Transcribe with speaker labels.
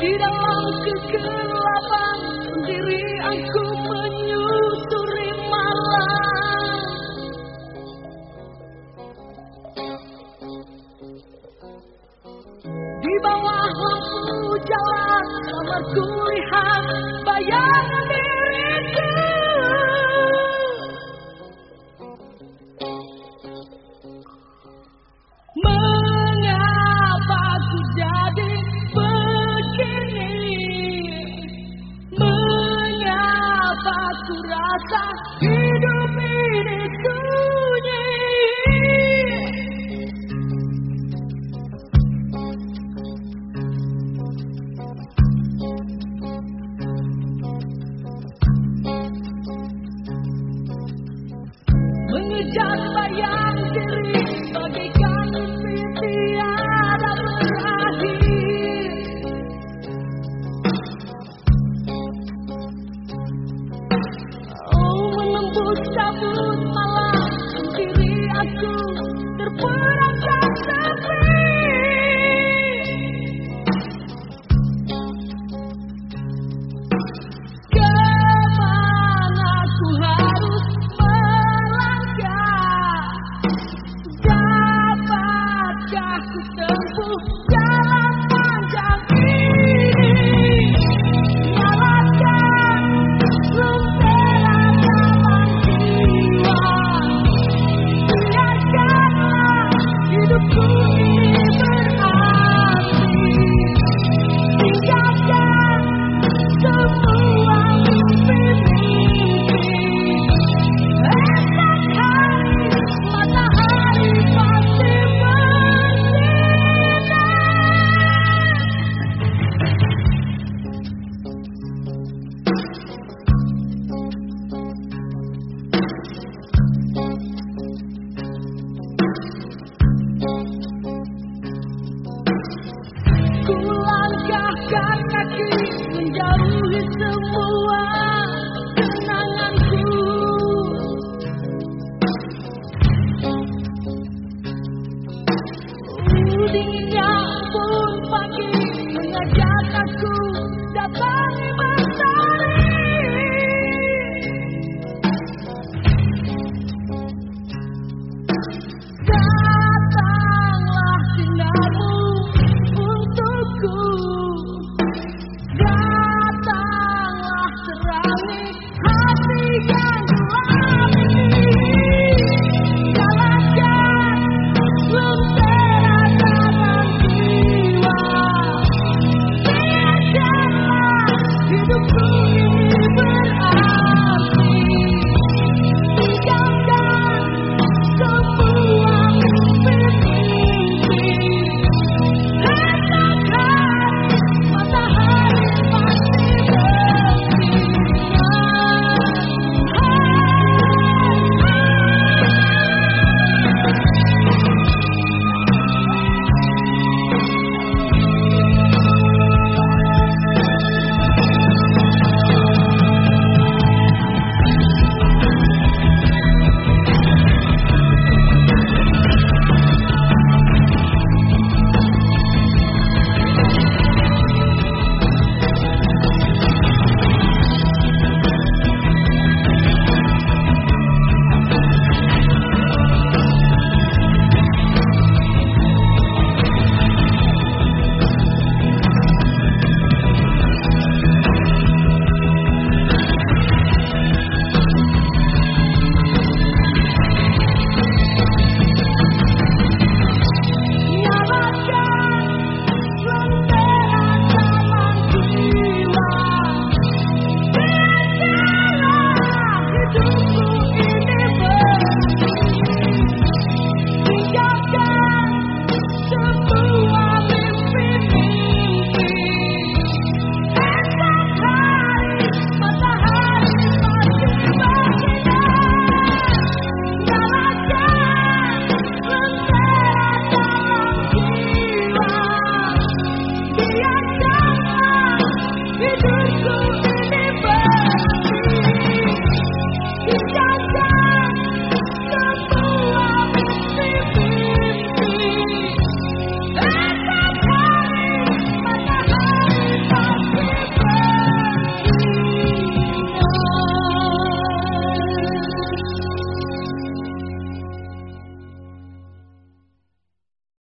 Speaker 1: Di dalam kegelapan sendiri aku menyusuri malam. Di bawah lampu jalan Samar kulihat bayangan ku rasa hidup ini Sabut malam sendiri aku terperangkap sepi Dapatkah